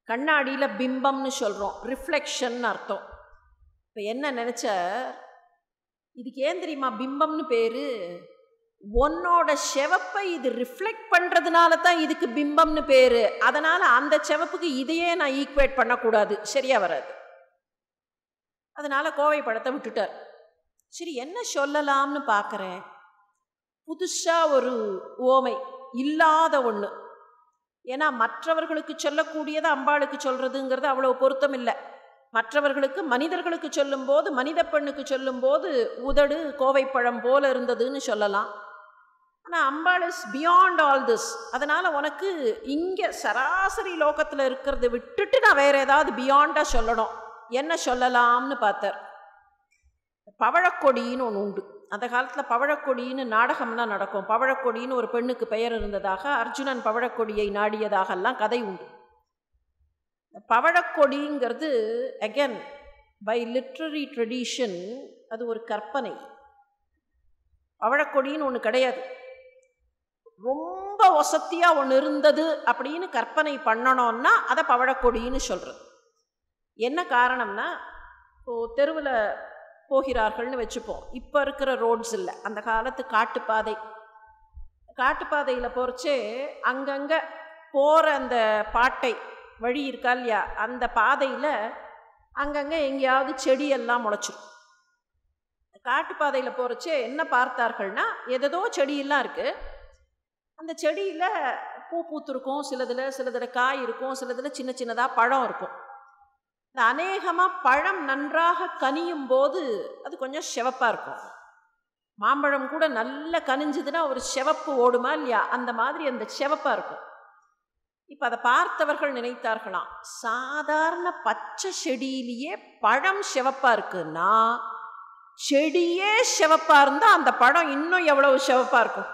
கண்ணாடியில் பிம்பம்னு சொல்கிறோம் ரிஃப்ளெக்ஷன் அர்த்தம். இப்போ என்ன நினச்ச? இதுக்கு ஏன் தெரியுமா? பிம்பம்னு பேர். உன்னோட செவப்பை இது ரிஃப்ளெக்ட் பண்ணுறதுனால தான் இதுக்கு பிம்பம்னு பேர். அதனால் அந்த செவப்புக்கு இதையே நான் ஈக்குவேட் பண்ணக்கூடாது. சரியாக வராது. அதனால் கோவை படத்தை விட்டுட்டார். சரி என்ன சொல்லலாம்னு பார்க்குறேன் புதுசாக ஒரு ஓமை இல்லாத ஒன்று ஏன்னா மற்றவர்களுக்கு சொல்லக்கூடியதை அம்பாளுக்கு சொல்கிறதுங்கிறது அவ்வளோ பொருத்தம் இல்லை. மற்றவர்களுக்கு மனிதர்களுக்கு சொல்லும்போது மனித பெண்ணுக்கு சொல்லும்போது உதடு கோவைப்பழம் போல இருந்ததுன்னு சொல்லலாம். ஆனால் Ambal is beyond all this அதனால் உனக்கு இங்கே சராசரி லோகத்தில் இருக்கிறத விட்டுட்டு நான் வேறு ஏதாவது பியாண்டாக சொல்லணும். என்ன சொல்லலாம்னு பார்த்தார். பவழக்கொடின்னு ஒன்று உண்டு. அந்த காலத்தில் பவழக்கொடின்னு நாடகம்லாம் நடக்கும். பவழக்கொடின்னு ஒரு பெண்ணுக்கு பெயர் இருந்ததாக அர்ஜுனன் பவழக்கொடியை நாடியதாகலாம் கதை உண்டு. பவழக்கொடிங்கிறது அகென் பை லிட்ரரி ட்ரெடிஷன் அது ஒரு கற்பனை. பவழக்கொடின்னு ஒன்று கிடையாது. ரொம்ப ஒசத்தியாக ஒன்று இருந்தது அப்படின்னு கற்பனை பண்ணணும்னா அதை பவழக்கொடின்னு சொல்கிறது என்ன காரணம்னா இப்போது தெருவில் போகிறார்கள்னு வச்சுப்போம். இப்போ இருக்கிற ரோட்ஸ் இல்லை. அந்த காலத்து காட்டுப்பாதை. காட்டுப்பாதையில் போகிறச்சே அங்கங்கே போகிற அந்த பாட்டை வழி இருக்கா இல்லையா? அந்த பாதையில் அங்கங்கே எங்கேயாவது செடியெல்லாம் முளைச்சிரும். காட்டுப்பாதையில் போகிறச்சே என்ன பார்த்தார்கள்னா எதோ செடியெல்லாம் இருக்குது அந்த செடியில் பூ பூத்துருக்கும். சிலதில் சிலதில் காய் இருக்கும். சிலதில் சின்ன சின்னதாக பழம் இருக்கும். இந்த அநேகமாக பழம் நன்றாக கனியும் போது அது கொஞ்சம் சிவப்பாக இருக்கும். மாம்பழம் கூட நல்லா கனிஞ்சதுன்னா ஒரு சிவப்பு ஓடுமா இல்லையா? அந்த மாதிரி அந்த சிவப்பாக இருக்கும். இப்போ அதை பார்த்தவர்கள் நினைத்தார்களாம் சாதாரண பச்சை செடியிலேயே பழம் சிவப்பாக இருக்குன்னா செடியே சிவப்பாக இருந்தால் அந்த பழம் இன்னும் எவ்வளவு சிவப்பாக இருக்கும்?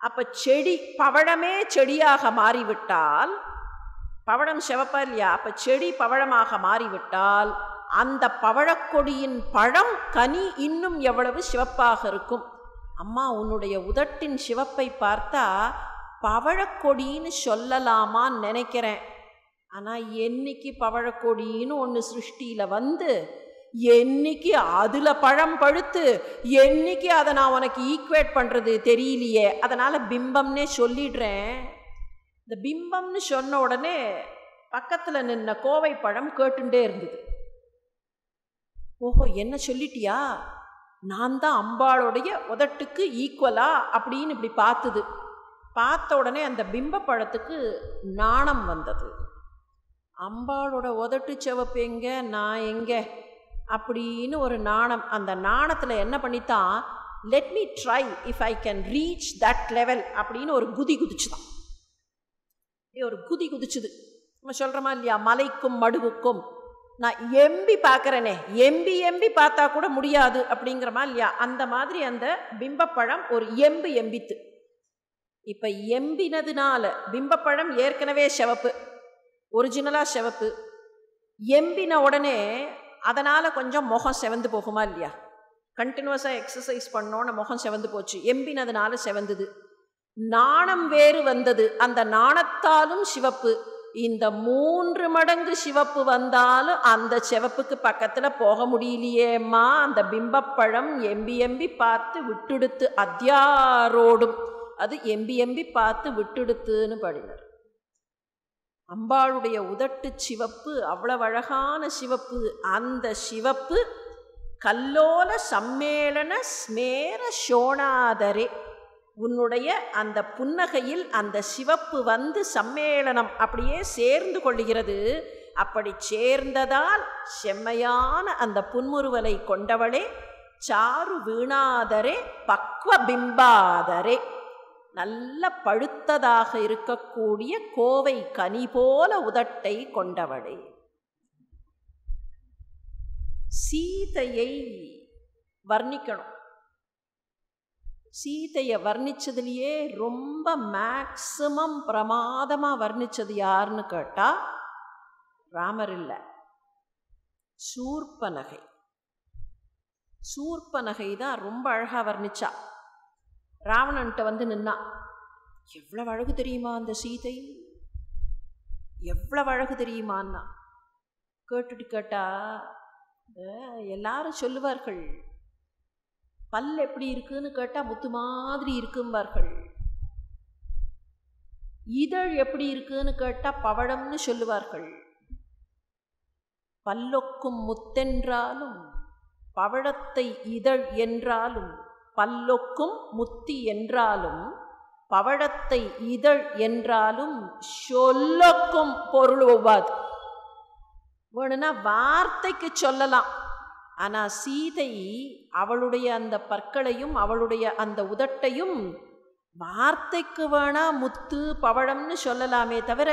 அப்போ செடி பவழமே செடியாக மாறிவிட்டால் பவழம் சிவப்பா இல்லையா அப்போ செடி பவழமாக மாறிவிட்டால் அந்த பவழக்கொடியின் பழம் கனி இன்னும் எவ்வளவு சிவப்பாக இருக்கும்? அம்மா உன்னுடைய உதட்டின் சிவப்பை பார்த்தா பவழக்கொடின்னு சொல்லலாமான்னு நினைக்கிறேன். ஆனால் என்னைக்கு பவழக்கொடின்னு ஒன்று சிருஷ்டியில் வந்து என்னைக்கு அதில் பழம் பழுத்து என்னைக்கு அதை நான் உனக்கு ஈக்குவேட் பண்ணுறது தெரியலையே அதனால் பிம்பம்னே சொல்லிடுறேன். இந்த பிம்பம்னு சொன்ன உடனே பக்கத்தில் நின்ன கோவை பழம் கேட்டுண்டே இருந்தது. ஓஹோ என்ன சொல்லிட்டியா? நான் தான் அம்பாளுடைய உதட்டுக்கு ஈக்குவலா அப்படின்னு இப்படி பார்த்தது. பார்த்த உடனே அந்த பிம்ப பழத்துக்கு நாணம் வந்தது. அம்பாளோட உதட்டு செவப்பு எங்க நான் எங்கே அப்படின்னு ஒரு நாணம். அந்த நாணத்தில் என்ன பண்ணித்தான்? Let me try if I can reach that level அப்படின்னு ஒரு குதி குதிச்சுதான். ஒரு குதி குதிச்சுது. நம்ம சொல்கிறோமா இல்லையா? மலைக்கும் மடுவுக்கும். நான் எம்பி பார்க்குறேனே. எம்பி எம்பி பார்த்தா கூட முடியாது அப்படிங்கிறமா இல்லையா? அந்த மாதிரி அந்த பிம்பப்பழம் ஒரு எம்பு எம்பித்து. இப்போ எம்பினதுனால பிம்பப்பழம் ஏற்கனவே சிவப்பு. ஒரிஜினலாக சிவப்பு. எம்பின உடனே அதனால் கொஞ்சம் முகம் செவந்து போகுமா இல்லையா? கண்டினியூஸாக எக்ஸசைஸ் பண்ணோன்னு முகம் செவந்து போச்சு. எம்பினதுனால செவந்தது. நாணம் வேறு வந்தது. அந்த நாணத்தாலும் சிவப்பு. இந்த மூன்று மடங்கு சிவப்பு வந்தாலும் அந்த சிவப்புக்கு பக்கத்தில் போக முடியலையேம்மா. அந்த பிம்பப்பழம் எம்பி எம்பி பார்த்து விட்டுடுத்து அத்தியாரோடும். அது எம்பி எம்பி பார்த்து விட்டுடுத்துன்னு பாடினார். அம்பாளுடைய உதட்டு சிவப்பு அவ்வளவு அழகான சிவப்பு. அந்த சிவப்பு கல்லோல சம்மேளன ஸ்மேர சோணாதரே உன்னுடைய அந்த புன்னகையில் அந்த சிவப்பு வந்து சம்மேளனம் அப்படியே சேர்ந்து கொள்ளுகிறது. அப்படி சேர்ந்ததால் செம்மையான அந்த புன்முறுவலை கொண்டவளே சாரு வீணாதரே பக்வ பிம்பாதரே. நல்ல பழுத்ததாக இருக்கக்கூடிய கோவை கனி போல உதட்டை கொண்டவளே. சீதையை வர்ணிக்கணும். சீதையை வர்ணிச்சதுலேயே ரொம்ப மேக்சிமம் பிரமாதமாக வர்ணித்தது யாருன்னு கேட்டால் ராமர் இல்லை. சூர்பனகை. சூர்பனகை தான் ரொம்ப அழகாக வர்ணிச்சா. ராவணன்ட்ட வந்து நின்னா எவ்வளவு அழகு தெரியுமா அந்த சீதை? எவ்வளவு அழகு தெரியுமான்னா? கேட்டுட்டு கேட்டா எல்லாரும் சொல்லுவார்கள். பல் எப்படி இருக்குன்னு கேட்டால் முத்து மாதிரி இருக்கும்பார்கள். இதழ் எப்படி இருக்குன்னு கேட்டால் பவழம்னு சொல்லுவார்கள். பல்லொக்கும் முத்தென்றாலும் பவழத்தை இதழ் என்றாலும் பல்லொக்கும் முத்தி என்றாலும் பவழத்தை இதழ் என்றாலும் சொல்லொக்கும் பொருள் ஒவ்வாது. வேணும்னா வார்த்தைக்கு சொல்லலாம். ஆனால் சீதை அவளுடைய அந்த பற்களையும் அவளுடைய அந்த உதட்டையும் வார்த்தைக்கு வேணா முத்து பவழம்னு சொல்லலாமே தவிர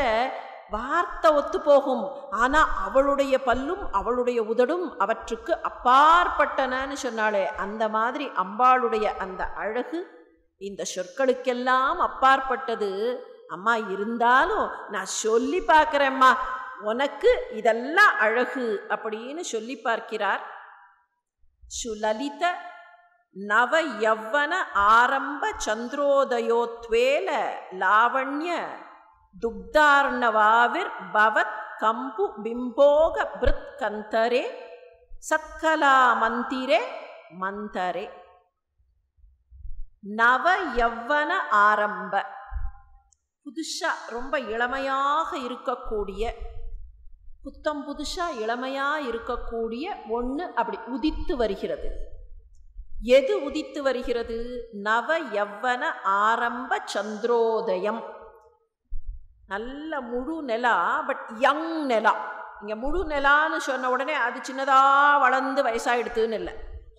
வார்த்தை ஒத்து போகும். ஆனால் அவளுடைய பல்லும் அவளுடைய உதடும் அவற்றுக்கு அப்பாற்பட்டனன்னு சொன்னாலே அந்த மாதிரி அம்பாளுடைய அந்த அழகு இந்த சொற்களுக்கெல்லாம் அப்பாற்பட்டது. அம்மா இருந்தாலும் நான் சொல்லி பார்க்குறேம்மா. உனக்கு இதெல்லாம் அழகு அப்படின்னு சொல்லி பார்க்கிறார் சுலலித நவ யவ்வன ஆரம்ப சந்திரோதயோத்வேல லாவண்ய துக்தார்ணவாவிர் பவத் கம்பு பிம்போக பிருத் கந்தரே சத்கலா மந்திரே மந்தரே. நவ யவ்வன ஆரம்ப. புதுஷா ரொம்ப இளமையாக இருக்கக்கூடிய புத்தம் புதுசாக இளமையாக இருக்கக்கூடிய ஒன்று அப்படி உதித்து வருகிறது. எது உதித்து வருகிறது? நவ யவ்வன ஆரம்ப சந்திரோதயம். நல்ல முழு நிலா பட் யங் நிலா. இங்கே முழு நிலான்னு சொன்ன உடனே அது சின்னதாக வளர்ந்து வயசாயிடுதுன்னு இல்லை.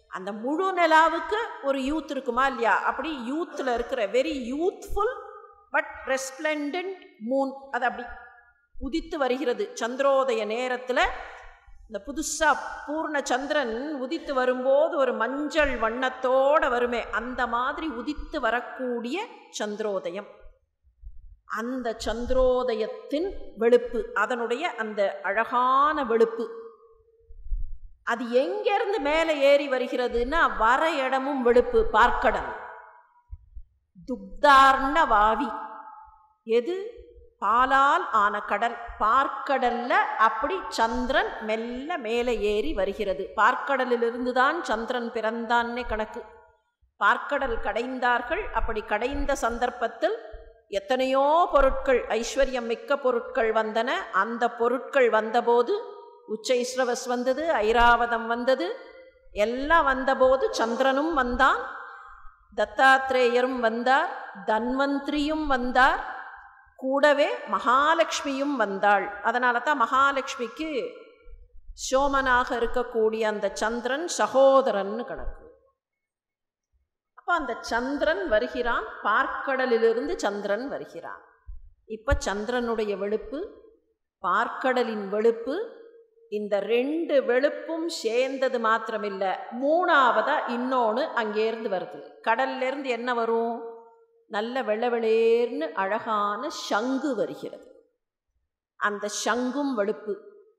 அந்த முழு நிலாவுக்கு ஒரு யூத் இருக்குமா இல்லையா? அப்படி யூத்தில் இருக்கிற very youthful but resplendent moon அது அப்படி உதித்து வருகிறது. சந்திரோதய நேரத்தில் இந்த புதுசாக பூர்ண சந்திரன் உதித்து வரும்போது ஒரு மஞ்சள் வண்ணத்தோட வருமே. அந்த மாதிரி உதித்து வரக்கூடிய சந்திரோதயம். அந்த சந்திரோதயத்தின் வெளுப்பு அதனுடைய அந்த அழகான வெளுப்பு. அது எங்கேருந்து மேலே ஏறி வருகிறதுன்னா வர இடமும் வெளுப்பு பார்க்கடல். துக்தார்ண வாவி. எது? பாலால் ஆன கடல் பார்க்கடல்ல அப்படி சந்திரன் மெல்ல மேலே ஏறி வருகிறது. பார்க்கடலிலிருந்து தான் சந்திரன் பிறந்தான்னே கணக்கு. பார்க்கடல் கடைந்தார்கள். அப்படி கடைந்த சந்தர்ப்பத்தில் எத்தனையோ பொருட்கள் ஐஸ்வர்யம் மிக்க பொருட்கள் வந்தன. அந்த பொருட்கள் வந்தபோது உச்சைஸ்ரவஸ் வந்தது ஐராவதம் வந்தது. எல்லாம் வந்தபோது சந்திரனும் வந்தான். தத்தாத்ரேயரும் வந்தார். தன்வந்திரியும் வந்தார். கூடவே மகாலட்சுமியும் வந்தாள். அதனால தான் மகாலட்சுமிக்கு சோமனாக இருக்கக்கூடிய அந்த சந்திரன் சகோதரன்னு கணக்கு. அப்போ அந்த சந்திரன் வருகிறான் பார்க்கடலிலிருந்து சந்திரன் வருகிறான். இப்போ சந்திரனுடைய வெளுப்பு பார்க்கடலின் வெளுப்பு இந்த ரெண்டு வெளுப்பும் சேர்ந்தது மாத்திரமில்லை. மூணாவதாக இன்னொன்று அங்கேருந்து வருது. கடல்லேருந்து என்ன வரும்? நல்ல வெள்ளவெளேர்னு அழகான சங்கு வருகிறது. அந்த சங்கும் வெளுப்பு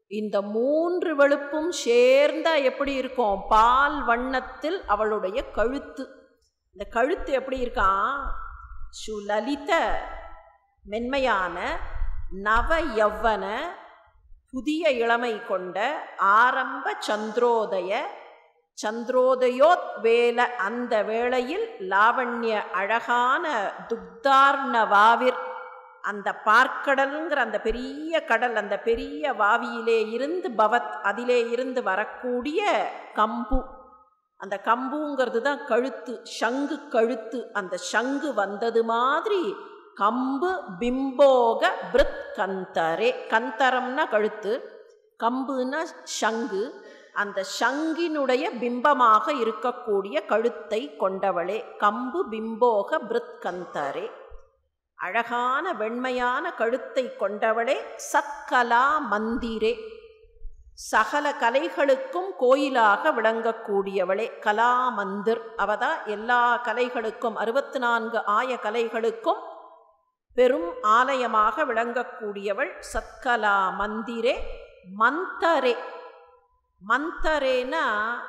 இந்த மூன்று வெளுப்பும் சேர்ந்தா எப்படி இருக்கும்? பால் வண்ணத்தில் அவளுடைய கழுத்து. இந்த கழுத்து எப்படி இருக்கான் சுலலித மென்மையான நவ யவ்வன புதிய இளமை கொண்ட ஆரம்ப சந்திரோதய சந்திரோதயோத் வேலை அந்த வேளையில் லாவண்ய அழகான துக்தார்ணவாவிர் அந்த பார்க்கடலுங்கிற அந்த பெரிய கடல் அந்த பெரிய வாவியிலே இருந்து பவத் அதிலே இருந்து வரக்கூடிய கம்பு. அந்த கம்புங்கிறது தான் கழுத்து சங்கு கழுத்து. அந்த சங்கு வந்தது மாதிரி கம்பு பிம்போக பிருத் கந்தரே கந்தரம்னா கழுத்து கம்புன்னா சங்கு அந்த சங்கினுடைய பிம்பமாக இருக்கக்கூடிய கழுத்தை கொண்டவளே. கம்பு பிம்போக பிருத்கந்தரே. அழகான வெண்மையான கழுத்தை கொண்டவளே. சத்கலா மந்திரே. சகல கலைகளுக்கும் கோயிலாக விளங்கக்கூடியவளே. கலா மந்திர். அவதா எல்லா கலைகளுக்கும் அறுபத்தி நான்கு ஆய கலைகளுக்கும் பெரும் ஆலயமாக விளங்கக்கூடியவள் சத்கலா மந்திரே. மந்தரே. மந்தரேனா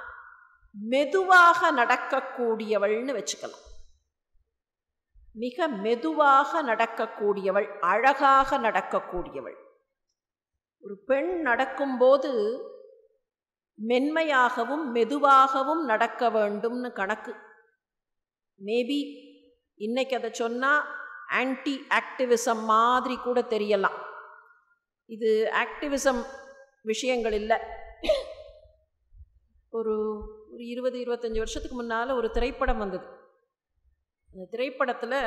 மெதுவாக நடக்கக்கூடியவள்னு வச்சுக்கலாம். மிக மெதுவாக நடக்கக்கூடியவள் அழகாக நடக்கக்கூடியவள். ஒரு பெண் நடக்கும்போது மென்மையாகவும் மெதுவாகவும் நடக்க வேண்டும்னு கணக்கு. மேபி இன்னைக்கு அதை சொன்னால் ஆன்டி ஆக்டிவிசம் மாதிரி கூட தெரியலாம். இது ஆக்டிவிசம் விஷயங்கள் இல்லை. ஒரு ஒரு இருபது இருபத்தஞ்சி வருஷத்துக்கு முன்னால் ஒரு திரைப்படம் வந்தது. அந்த திரைப்படத்தில்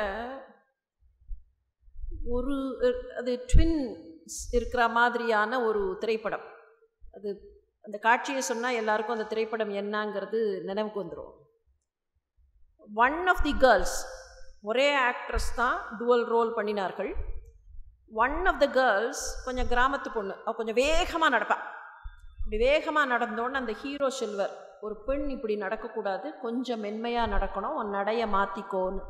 ஒரு அது ட்வின் இருக்கிற மாதிரியான ஒரு திரைப்படம். அது அந்த காட்சியை சொன்னால் எல்லாருக்கும் அந்த திரைப்படம் என்னங்கிறது நினைவுக்கு வந்துடும் ஒன் ஆஃப் தி கேர்ள்ஸ் ஒரே ஆக்ட்ரஸ் தான் டுவல் ரோல் பண்ணினார்கள். ஒன் ஆஃப் த கேர்ள்ஸ் கொஞ்சம் கிராமத்து பொண்ணு அவள் கொஞ்சம் வேகமாக நடப்பாள் இப்படி வேகமாக நடந்தோன்னு அந்த ஹீரோ செல்வர் ஒரு பெண் இப்படி நடக்கக்கூடாது கொஞ்சம் மென்மையாக நடக்கணும் உன் நடைய மாற்றிக்கோன்னு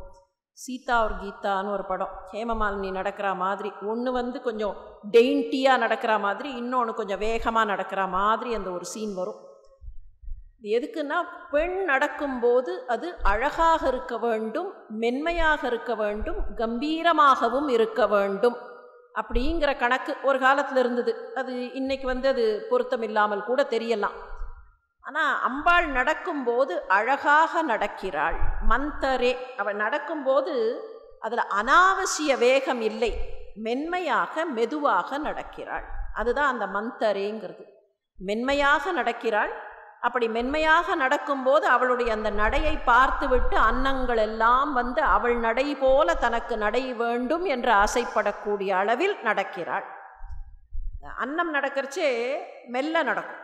சீதா ஒரு கீதான்னு ஒரு படம். ஹேமமாலினி நடக்கிற மாதிரி ஒன்று வந்து கொஞ்சம் டெயின்ட்டியாக நடக்கிற மாதிரி இன்னொன்று கொஞ்சம் வேகமாக நடக்கிற மாதிரி அந்த ஒரு சீன் வரும். எதுக்குன்னா பெண் நடக்கும்போது அது அழகாக இருக்க வேண்டும் மென்மையாக இருக்க வேண்டும் கம்பீரமாகவும் இருக்க வேண்டும். அப்படிங்கிற கணக்கு ஒரு காலத்தில் இருந்தது. அது இன்றைக்கி வந்து அது பொருத்தம் இல்லாமல் கூட தெரியலாம். ஆனால் அம்பாள் நடக்கும்போது அழகாக நடக்கிறாள். மந்தரே. அவள் நடக்கும்போது அதில் அனாவசிய வேகம் இல்லை. மென்மையாக மெதுவாக நடக்கிறாள். அதுதான் அந்த மந்தரேங்கிறது. மென்மையாக நடக்கிறாள் அப்படி மென்மையாக நடக்கும்போது அவளுடைய அந்த நடையை பார்த்துவிட்டு அன்னங்கள் எல்லாம் வந்து அவள் நடை போல தனக்கு நடை வேண்டும் என்று ஆசைப்படக்கூடிய அளவில் நடக்கிறாள். அன்னம் நடக்கிறச்சே மெல்ல நடக்கும்.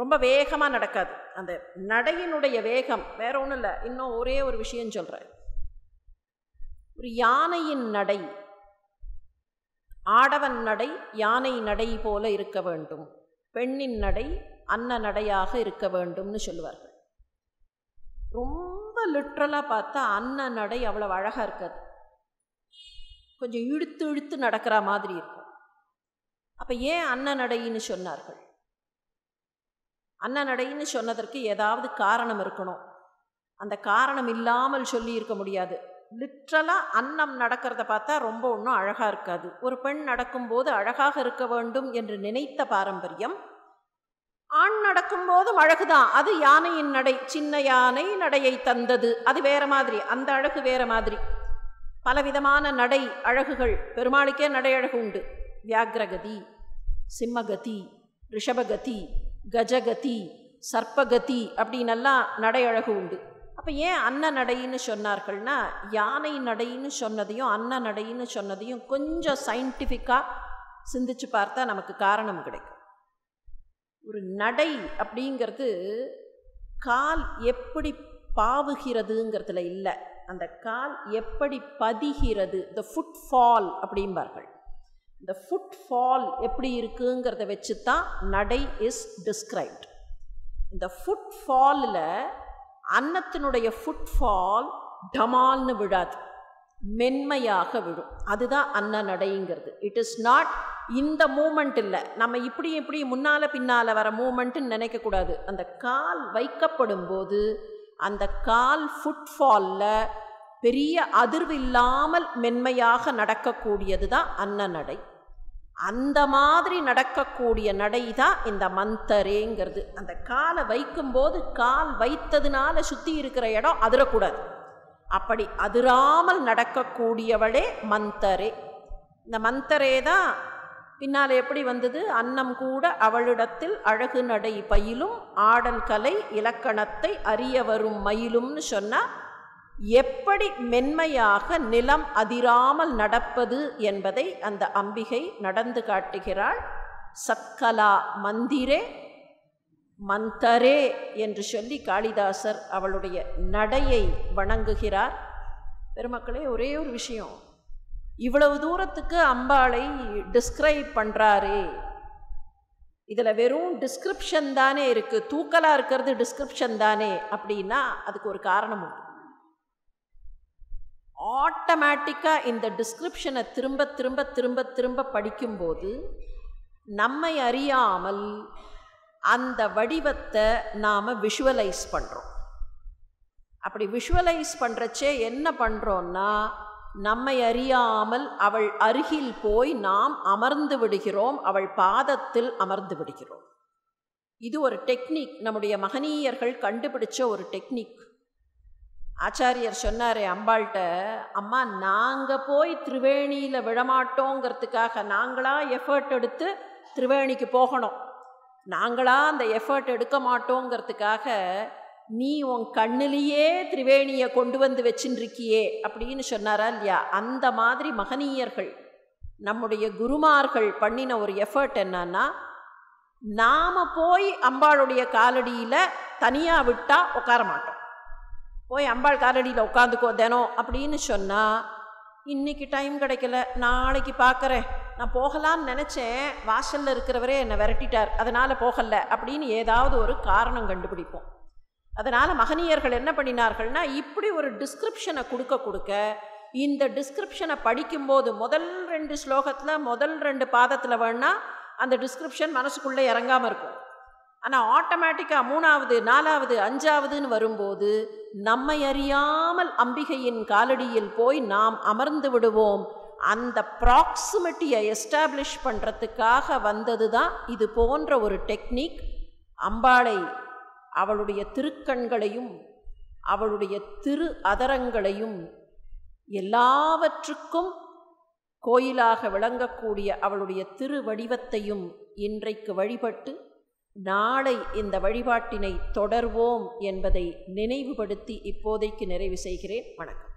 ரொம்ப வேகமாக நடக்காது. அந்த நடையினுடைய வேகம் வேற ஒன்றும் இல்லை இன்னும் ஒரே ஒரு விஷயம் சொல்கிறேன் ஒரு யானையின் நடை ஆடவன் நடை யானை நடை போல இருக்க வேண்டும். பெண்ணின் நடை அன்ன நடையாக இருக்க வேண்டும்னு சொல்லுவார்கள். ரொம்ப லிட்ரலாக பார்த்தா அன்ன நடை அவ்வளோ அழகாக இருக்காது. கொஞ்சம் இழுத்து இழுத்து நடக்கிற மாதிரி இருக்கும். அப்போ ஏன் அன்ன நடைன்னு சொன்னார்கள்? அன்ன நடைன்னு சொன்னதற்கு ஏதாவது காரணம் இருக்கணும். அந்த காரணம் இல்லாமல் சொல்லி இருக்க முடியாது. லிட்ரலாக அன்னம் நடக்கிறத பார்த்தா ரொம்ப ஒன்றும் அழகாக இருக்காது. ஒரு பெண் நடக்கும்போது அழகாக இருக்க வேண்டும் என்று நினைத்த பாரம்பரியம் ஆண் நடக்கும்போதும் அழகுதான். அது யானையின் நடை சின்ன யானை நடையை தந்தது. அது வேற மாதிரி அந்த அழகு வேற மாதிரி. பலவிதமான நடை அழகுகள் பெருமாளுக்கே நடை அழகு உண்டு. வியாகிரகதி சிம்மகதி ரிஷபகதி கஜகதி சர்ப்பகதி அப்படின்னெல்லாம் நடை அழகு உண்டு. அப்போ ஏன் அன்ன நடைன்னு சொன்னார்கள்னா யானை நடைன்னு சொன்னதையும் அன்ன நடைன்னு சொன்னதையும் கொஞ்சம் சயின்டிஃபிக்காக சிந்திச்சு பார்த்தா நமக்கு காரணம் கிடைக்கும். ஒரு நடை அப்படிங்கிறது கால் எப்படி பாவுகிறதுங்கிறதுல இல்லை. அந்த கால் எப்படி பதிகிறது? த ஃபுட் ஃபால் அப்படிம்பார்கள். இந்த ஃபுட் ஃபால் எப்படி இருக்குங்கிறத வச்சு தான் நடை இஸ் டிஸ்கிரைப்ட் இந்த ஃபுட் ஃபாலில் அன்னத்தினுடைய ஃபுட் ஃபால் டமால்னு விழாது. மென்மையாக விழும். அதுதான் அன்ன நடைங்கிறது. இட் இஸ் நாட் இந்த மூமெண்ட் இல்லை. நம்ம இப்படி இப்படி முன்னால் பின்னால் வர மூமெண்ட்டுன்னு நினைக்கக்கூடாது அந்த கால் வைக்கப்படும் போது அந்த கால் ஃபுட்ஃபாலில் பெரிய அதிர்வு இல்லாமல் மென்மையாக நடக்கக்கூடியது தான் அன்ன நடை. அந்த மாதிரி நடக்கக்கூடிய நடை தான் இந்த மந்தரேங்கிறது. அந்த காலை வைக்கும்போது கால் வைத்ததுனால சுற்றி இருக்கிற இடம் அதிரக்கூடாது. அப்படி அதிராமல் நடக்கக்கூடியவளே மந்தரே. இந்த மந்தரே தான் பின்னால் எப்படி வந்தது? அன்னம் கூட அவளிடத்தில் அழகு நடை பயிலும் ஆடல் கலை இலக்கணத்தை அறிய வரும் மயிலும்னு சொன்னால் எப்படி மென்மையாக நிலம் அதிராமல் நடப்பது என்பதை அந்த அம்பிகை நடந்து காட்டுகிறாள். சத்கலா மந்திரே. மந்தரே என்று சொல்லி காளிதாசர் அவளுடைய நடையை வணங்குகிறார். பெருமக்களே ஒரே ஒரு விஷயம். இவ்வளவு தூரத்துக்கு அம்பாளை டிஸ்கிரைப் பண்ணுறாரே இதில் வெறும் டிஸ்கிரிப்ஷன் தானே இருக்குது தூக்கலாக இருக்கிறது டிஸ்கிரிப்ஷன் தானே அப்படின்னா அதுக்கு ஒரு காரணம் உண்டு. ஆட்டோமேட்டிக்காக இந்த டிஸ்கிரிப்ஷனை திரும்ப திரும்ப திரும்ப திரும்ப படிக்கும்போது நம்மை அறியாமல் அந்த வடிவத்தை நாம் விஷுவலைஸ் பண்ணுறோம் அப்படி விஷுவலைஸ் பண்ணுறச்சே என்ன பண்ணுறோன்னா நம்மை அறியாமல் அவள் அருகில் போய் நாம் அமர்ந்து விடுகிறோம் அவள் பாதத்தில் அமர்ந்து விடுகிறோம். இது ஒரு டெக்னிக் நம்முடைய மகனீயர்கள் கண்டுபிடிச்ச ஒரு டெக்னிக் ஆச்சாரியர் சொன்னாரே அம்பாள்கிட்ட அம்மா நாங்கள் போய் திரிவேணியில் விழமாட்டோங்கிறதுக்காக நாங்களாக எஃபர்ட் எடுத்து திரிவேணிக்கு போகணும். நாங்களாக அந்த எஃபர்ட் எடுக்க மாட்டோங்கிறதுக்காக நீ உன் கண்ணிலேயே திரிவேணியை கொண்டு வந்து வச்சுருக்கியே அப்படின்னு சொன்னாரா இல்லையா? அந்த மாதிரி மகனீயர்கள் நம்முடைய குருமார்கள் பண்ணின ஒரு எஃபர்ட் என்னன்னா நாம் போய் அம்பாளுடைய காலடியில் தனியாக விட்டால் உட்கார மாட்டோம். போய் அம்பாள் காலடியில் உட்காந்துக்கோ தினம் அப்படின்னு சொன்னால் இன்றைக்கி டைம் கிடைக்கல நாளைக்கு பார்க்குறேன் நான் போகலான்னு நினச்சேன். வாசலில் இருக்கிறவரே என்னை விரட்டிட்டார். அதனால் போகல. அப்படின்னு ஏதாவது ஒரு காரணம் கண்டுபிடிப்போம். அதனால் மகனியர்கள் என்ன பண்ணினார்கள்னா இப்படி ஒரு டிஸ்கிரிப்ஷனை கொடுக்க கொடுக்க இந்த டிஸ்கிரிப்ஷனை படிக்கும்போது முதல் ரெண்டு ஸ்லோகத்தில் முதல் ரெண்டு பாதத்தில் வேணால் அந்த டிஸ்கிரிப்ஷன் மனசுக்குள்ளே இறங்காமல் இருக்கும். ஆனால் ஆட்டோமேட்டிக்காக மூணாவது நாலாவது அஞ்சாவதுன்னு வரும்போது நம்மை அறியாமல் அம்பிகையின் காலடியில் போய் நாம் அமர்ந்து விடுவோம். அந்த ப்ராக்சிமிட்டியை எஸ்டாப்ளிஷ் பண்ணுறதுக்காக வந்தது தான் இது போன்ற ஒரு டெக்னிக் அம்பாளை அவளுடைய திருக்கண்களையும் அவளுடைய திரு அதரங்களையும் எல்லாவற்றுக்கும் கோயிலாக விளங்கக்கூடிய அவளுடைய திரு வடிவத்தையும் இன்றைக்கு வழிபட்டு நாளை இந்த வழிபாட்டினை தொடர்வோம் என்பதை நினைவுபடுத்தி இப்போதைக்கு நிறைவு செய்கிறேன். வணக்கம்.